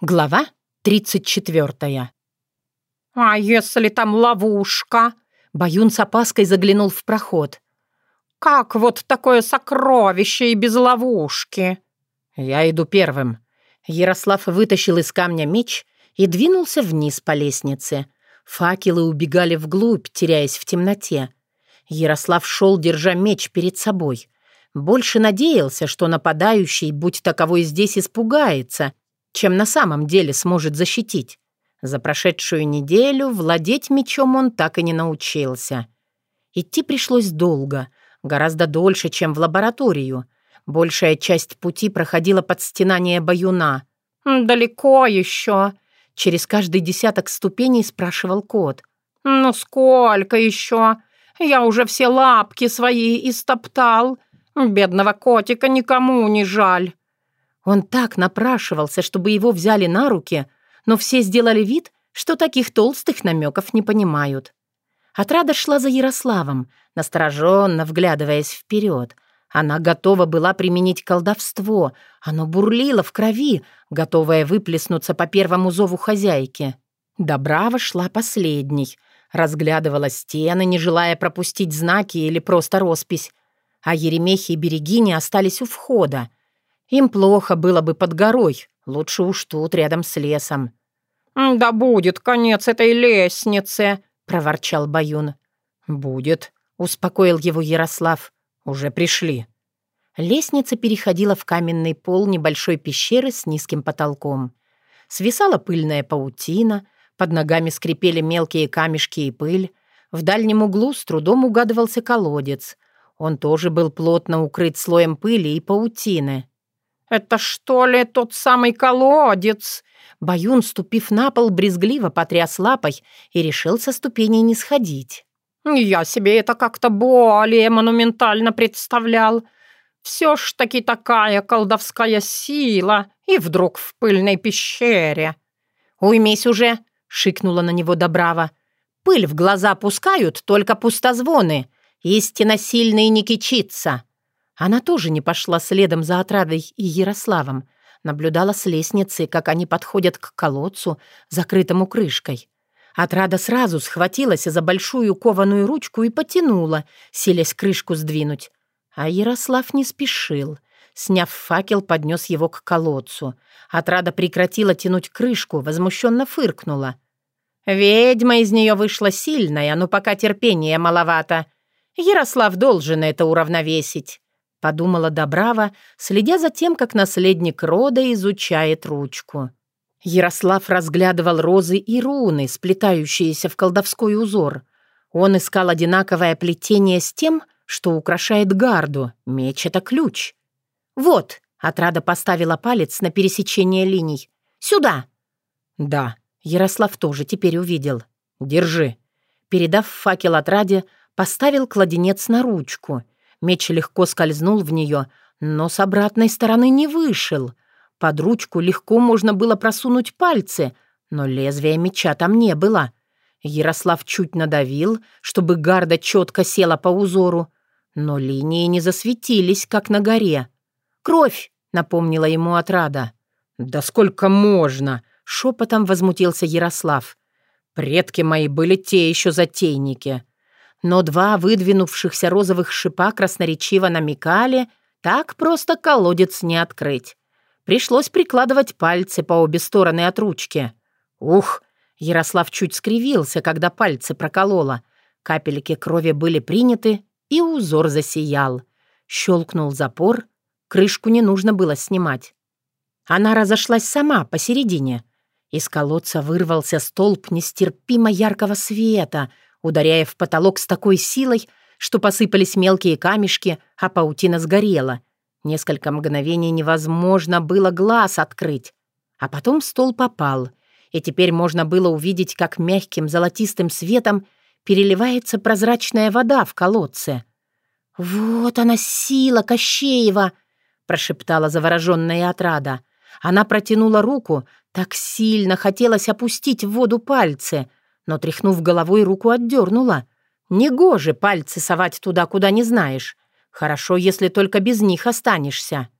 Глава 34. «А если там ловушка?» Баюн с опаской заглянул в проход. «Как вот такое сокровище и без ловушки?» «Я иду первым». Ярослав вытащил из камня меч и двинулся вниз по лестнице. Факелы убегали вглубь, теряясь в темноте. Ярослав шел, держа меч перед собой. Больше надеялся, что нападающий, будь таковой здесь, испугается — чем на самом деле сможет защитить. За прошедшую неделю владеть мечом он так и не научился. Идти пришлось долго, гораздо дольше, чем в лабораторию. Большая часть пути проходила под стенание баюна. «Далеко еще?» Через каждый десяток ступеней спрашивал кот. «Ну сколько еще? Я уже все лапки свои истоптал. Бедного котика никому не жаль». Он так напрашивался, чтобы его взяли на руки, но все сделали вид, что таких толстых намеков не понимают. Отрада шла за Ярославом, настороженно вглядываясь вперед. Она готова была применить колдовство, оно бурлило в крови, готовое выплеснуться по первому зову хозяйки. Добрава шла последней, разглядывала стены, не желая пропустить знаки или просто роспись, а Еремехи и Берегини остались у входа — им плохо было бы под горой, лучше уж тут, рядом с лесом. «Да будет конец этой лестнице», — проворчал Баюн. «Будет», — успокоил его Ярослав. «Уже пришли». Лестница переходила в каменный пол небольшой пещеры с низким потолком. Свисала пыльная паутина, под ногами скрипели мелкие камешки и пыль. В дальнем углу с трудом угадывался колодец. Он тоже был плотно укрыт слоем пыли и паутины. «Это что ли тот самый колодец?» Баюн, ступив на пол, брезгливо потряс лапой и решил со ступеней не сходить. «Я себе это как-то более монументально представлял. Все ж таки такая колдовская сила, и вдруг в пыльной пещере». «Уймись уже!» — шикнула на него Добрава. «Пыль в глаза пускают только пустозвоны. Истинно сильный не кичится». Она тоже не пошла следом за Отрадой и Ярославом, наблюдала с лестницы, как они подходят к колодцу, закрытому крышкой. Отрада сразу схватилась за большую кованую ручку и потянула, силясь крышку сдвинуть. А Ярослав не спешил. Сняв факел, поднес его к колодцу. Отрада прекратила тянуть крышку, возмущенно фыркнула. «Ведьма из нее вышла сильная, но пока терпения маловато. Ярослав должен это уравновесить». — подумала Добрава, следя за тем, как наследник рода изучает ручку. Ярослав разглядывал розы и руны, сплетающиеся в колдовской узор. Он искал одинаковое плетение с тем, что украшает гарду. Меч — это ключ. «Вот», — Отрада поставила палец на пересечение линий. «Сюда!» «Да», — Ярослав тоже теперь увидел. «Держи». Передав факел Отраде, поставил кладенец на ручку — Меч легко скользнул в нее, но с обратной стороны не вышел. Под ручку легко можно было просунуть пальцы, но лезвия меча там не было. Ярослав чуть надавил, чтобы гарда четко села по узору, но линии не засветились, как на горе. «Кровь!» — напомнила ему отрада. «Да сколько можно!» — шепотом возмутился Ярослав. «Предки мои были те еще затейники но два выдвинувшихся розовых шипа красноречиво намекали, так просто колодец не открыть. Пришлось прикладывать пальцы по обе стороны от ручки. Ух! Ярослав чуть скривился, когда пальцы прокололо. Капельки крови были приняты, и узор засиял. Щелкнул запор, крышку не нужно было снимать. Она разошлась сама посередине. Из колодца вырвался столб нестерпимо яркого света — ударяя в потолок с такой силой, что посыпались мелкие камешки, а паутина сгорела. Несколько мгновений невозможно было глаз открыть. А потом стол попал, и теперь можно было увидеть, как мягким золотистым светом переливается прозрачная вода в колодце. «Вот она сила Кощеева!» — прошептала завороженная отрада. Она протянула руку, так сильно хотелось опустить в воду пальцы — но, тряхнув головой, руку отдернула. Негоже пальцы совать туда, куда не знаешь. Хорошо, если только без них останешься.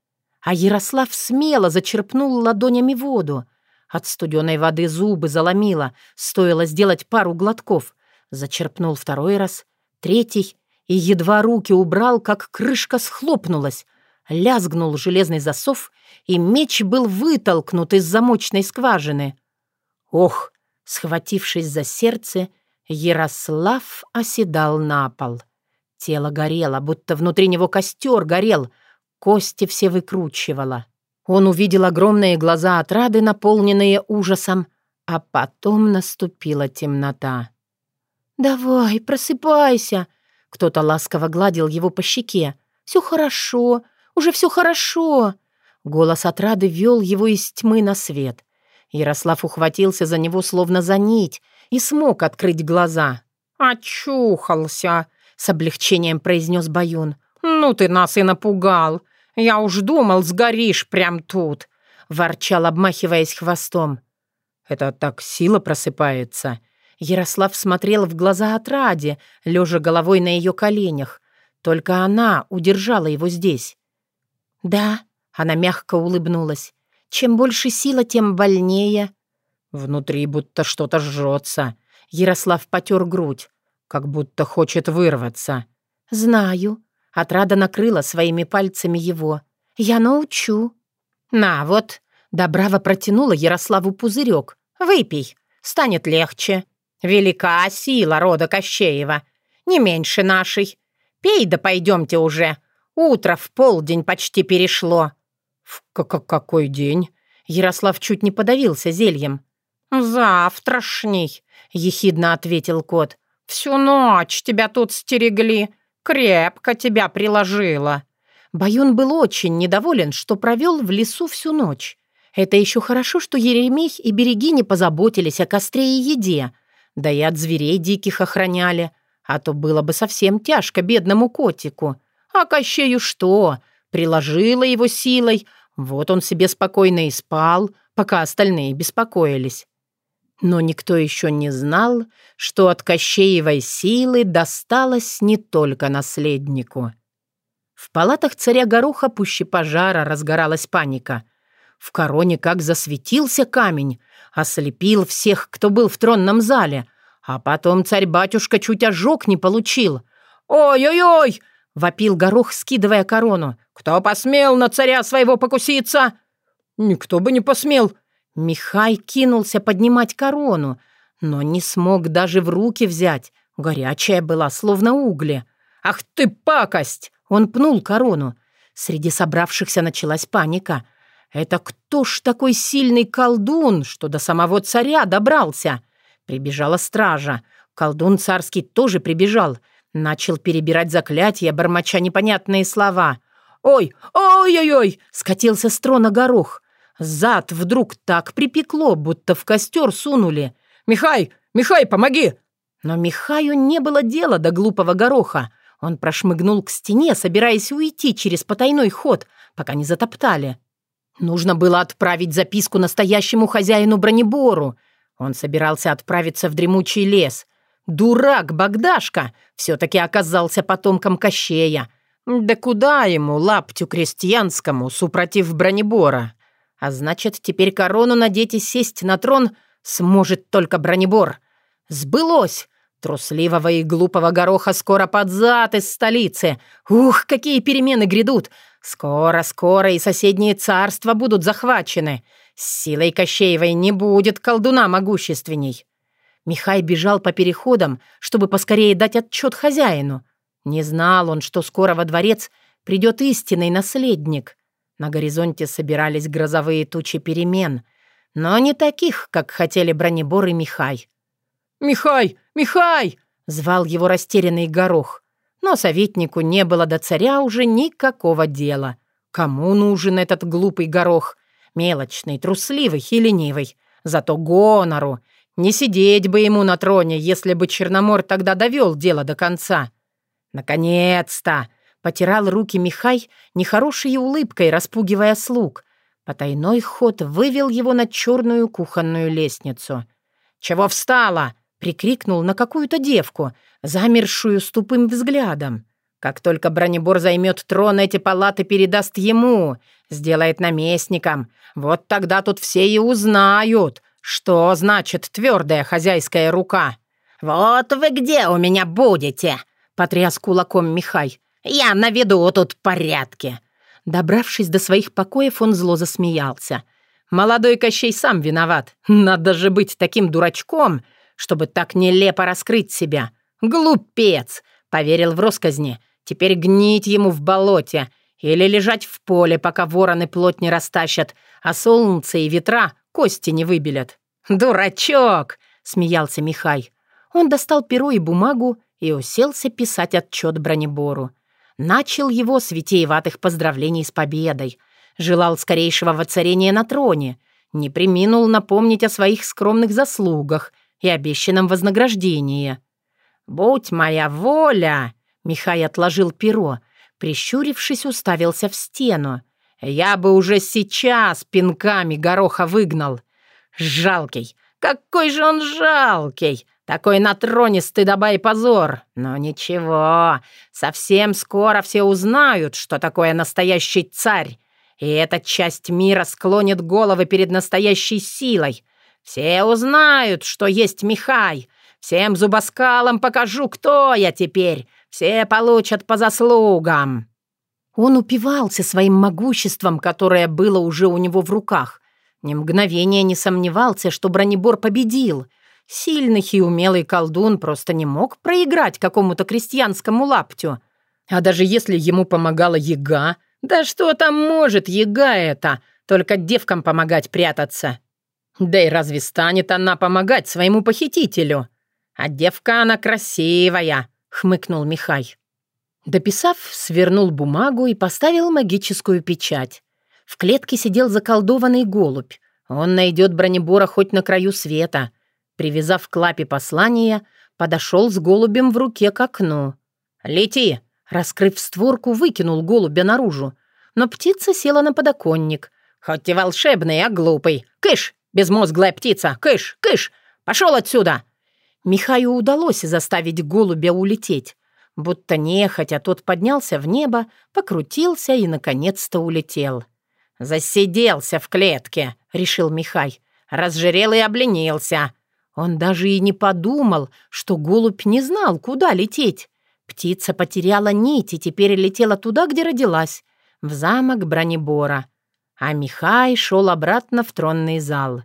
А Ярослав смело зачерпнул ладонями воду. От студеной воды зубы заломило, стоило сделать пару глотков. Зачерпнул второй раз, третий, и едва руки убрал, как крышка схлопнулась. Лязгнул железный засов, и меч был вытолкнут из замочной скважины. Ох! Схватившись за сердце, Ярослав оседал на пол. Тело горело, будто внутри него костер горел, кости все выкручивало. Он увидел огромные глаза отрады, наполненные ужасом, а потом наступила темнота. «Давай, просыпайся!» Кто-то ласково гладил его по щеке. «Все хорошо, уже все хорошо!» Голос отрады вел его из тьмы на свет. Ярослав ухватился за него словно за нить и смог открыть глаза. «Очухался!» — с облегчением произнес Баюн. «Ну ты нас и напугал! Я уж думал, сгоришь прям тут!» — ворчал, обмахиваясь хвостом. «Это так сила просыпается!» Ярослав смотрел в глаза отраде, лежа головой на ее коленях. Только она удержала его здесь. «Да», — она мягко улыбнулась, — «чем больше сила, тем больнее». Внутри будто что-то жжется. Ярослав потер грудь, как будто хочет вырваться. «Знаю». Отрада накрыла своими пальцами его. «Я научу». «На, вот». Добрава протянула Ярославу пузырек. «Выпей, станет легче. Велика сила рода Кощеева, не меньше нашей. Пей да пойдемте уже. Утро в полдень почти перешло». «В какой день?» Ярослав чуть не подавился зельем. «Завтрашний», — ехидно ответил кот. «Всю ночь тебя тут стерегли. Крепко тебя приложила». Баюн был очень недоволен, что провел в лесу всю ночь. Это еще хорошо, что Еремей и береги не позаботились о костре и еде, да и от зверей диких охраняли, а то было бы совсем тяжко бедному котику. А Кощею что? Приложила его силой, вот он себе спокойно и спал, пока остальные беспокоились. Но никто еще не знал, что от Кощеевой силы досталось не только наследнику. В палатах царя Гороха пуще пожара разгоралась паника. В короне как засветился камень, ослепил всех, кто был в тронном зале, а потом царь-батюшка чуть ожог не получил. «Ой-ой-ой!» — вопил Горох, скидывая корону. «Кто посмел на царя своего покуситься?» «Никто бы не посмел!» Михай кинулся поднимать корону, но не смог даже в руки взять. Горячая была, словно угли. «Ах ты, пакость!» Он пнул корону. Среди собравшихся началась паника. «Это кто ж такой сильный колдун, что до самого царя добрался?» Прибежала стража. Колдун царский тоже прибежал. Начал перебирать заклятия, бормоча непонятные слова. «Ой, ой-ой-ой!» — скатился с трона горох. Зад вдруг так припекло, будто в костер сунули. «Михай! Михай, помоги!» Но Михаю не было дела до глупого гороха. Он прошмыгнул к стене, собираясь уйти через потайной ход, пока не затоптали. Нужно было отправить записку настоящему хозяину бронебору. Он собирался отправиться в дремучий лес. Дурак Богдашка все-таки оказался потомком Кощея. Да куда ему, лаптю крестьянскому, супротив бронебора? А значит, теперь корону надеть и сесть на трон сможет только бронебор. Сбылось! Трусливого и глупого гороха скоро под зад из столицы. Ух, какие перемены грядут! Скоро-скоро и соседние царства будут захвачены. С силой Кощеевой не будет колдуна могущественней. Михай бежал по переходам, чтобы поскорее дать отчет хозяину. Не знал он, что скоро во дворец придет истинный наследник. На горизонте собирались грозовые тучи перемен, но не таких, как хотели бронебор и Михай. «Михай! Михай!» — звал его растерянный горох. Но советнику не было до царя уже никакого дела. Кому нужен этот глупый горох? Мелочный, трусливый и ленивый. Зато гонору. Не сидеть бы ему на троне, если бы Черномор тогда довел дело до конца. Наконец-то! Потирал руки Михай нехорошей улыбкой, распугивая слуг. Потайной ход вывел его на черную кухонную лестницу. «Чего встала?» Прикрикнул на какую-то девку, замершую с тупым взглядом. Как только бронебор займет трон, эти палаты передаст ему. сделает наместником. Вот тогда тут все и узнают, что значит твердая хозяйская рука. «Вот вы где у меня будете?» — потряс кулаком Михай. «Я наведу тут порядки». Добравшись до своих покоев, он зло засмеялся. «Молодой Кощей сам виноват. Надо же быть таким дурачком, чтобы так нелепо раскрыть себя. Глупец!» — поверил в росказни. «Теперь гнить ему в болоте или лежать в поле, пока вороны плоть не растащат, а солнце и ветра кости не выбелят». «Дурачок!» — смеялся Михай. Он достал перо и бумагу и уселся писать отчет бронебору. Начал его с витиеватых поздравлений с победой. Желал скорейшего воцарения на троне. Не приминул напомнить о своих скромных заслугах и обещанном вознаграждении. «Будь моя воля!» — Михай отложил перо, прищурившись, уставился в стену. «Я бы уже сейчас пинками гороха выгнал. Жалкий! Какой же он жалкий! Такой на троне стыдоба и позор! Но ничего, совсем скоро все узнают, что такое настоящий царь, и эта часть мира склонит головы перед настоящей силой. Все узнают, что есть Михай. Всем зубоскалам покажу, кто я теперь. Все получат по заслугам». Он упивался своим могуществом, которое было уже у него в руках. Ни мгновения не сомневался, что бронебор победил. Сильный и умелый колдун просто не мог проиграть какому-то крестьянскому лаптю. А даже если ему помогала яга, да что там может яга это? Только девкам помогать прятаться. Да и разве станет она помогать своему похитителю? А девка она красивая, хмыкнул Михай. Дописав, свернул бумагу и поставил магическую печать. В клетке сидел заколдованный голубь. Он найдет бронебора хоть на краю света. Привязав к лапе послание, подошел с голубем в руке к окну. «Лети!» Раскрыв створку, выкинул голубя наружу. Но птица села на подоконник. «Хоть и волшебный, а глупый! Кыш! Безмозглая птица! Кыш! Кыш! Пошел отсюда!» Михаю удалось заставить голубя улететь. Будто нехотя тот поднялся в небо, покрутился и, наконец-то, улетел. «Засиделся в клетке», — решил Михай. «Разжирел и обленился». Он даже и не подумал, что голубь не знал, куда лететь. Птица потеряла нить и теперь летела туда, где родилась, в замок Бронебора. А Михай шел обратно в тронный зал.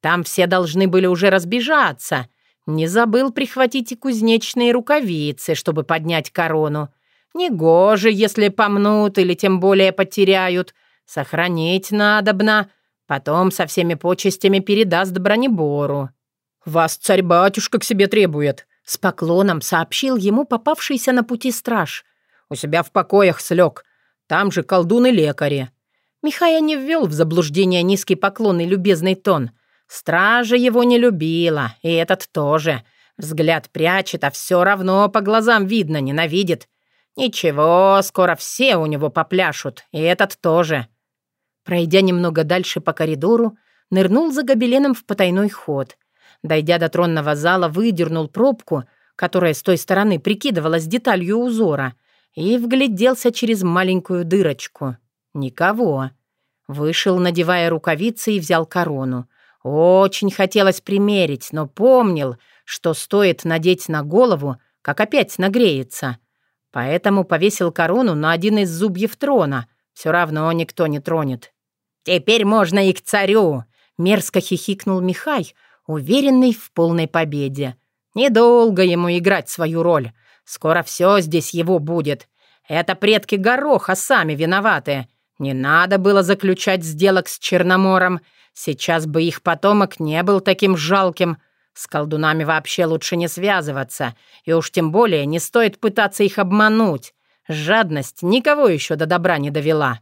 Там все должны были уже разбежаться. Не забыл прихватить и кузнечные рукавицы, чтобы поднять корону. Негоже, если помнут или тем более потеряют — Сохранить надобно, потом со всеми почестями передаст бронебору. «Вас царь-батюшка к себе требует», — с поклоном сообщил ему попавшийся на пути страж. «У себя в покоях слег. Там же колдун и лекари». Михая не ввел в заблуждение низкий поклон и любезный тон. Стража его не любила, и этот тоже. Взгляд прячет, а все равно по глазам видно, ненавидит. Ничего, скоро все у него попляшут, и этот тоже. Пройдя немного дальше по коридору, нырнул за гобеленом в потайной ход. Дойдя до тронного зала, выдернул пробку, которая с той стороны прикидывалась деталью узора, и вгляделся через маленькую дырочку. Никого. Вышел, надевая рукавицы, и взял корону. Очень хотелось примерить, но помнил, что стоит надеть на голову, как опять нагреется. Поэтому повесил корону на один из зубьев трона. Все равно никто не тронет. «Теперь можно и к царю!» — мерзко хихикнул Михай, уверенный в полной победе. «Недолго ему играть свою роль. Скоро все здесь его будет. Это предки Гороха сами виноваты. Не надо было заключать сделок с Черномором. Сейчас бы их потомок не был таким жалким. С колдунами вообще лучше не связываться. И уж тем более не стоит пытаться их обмануть. Жадность никого еще до добра не довела».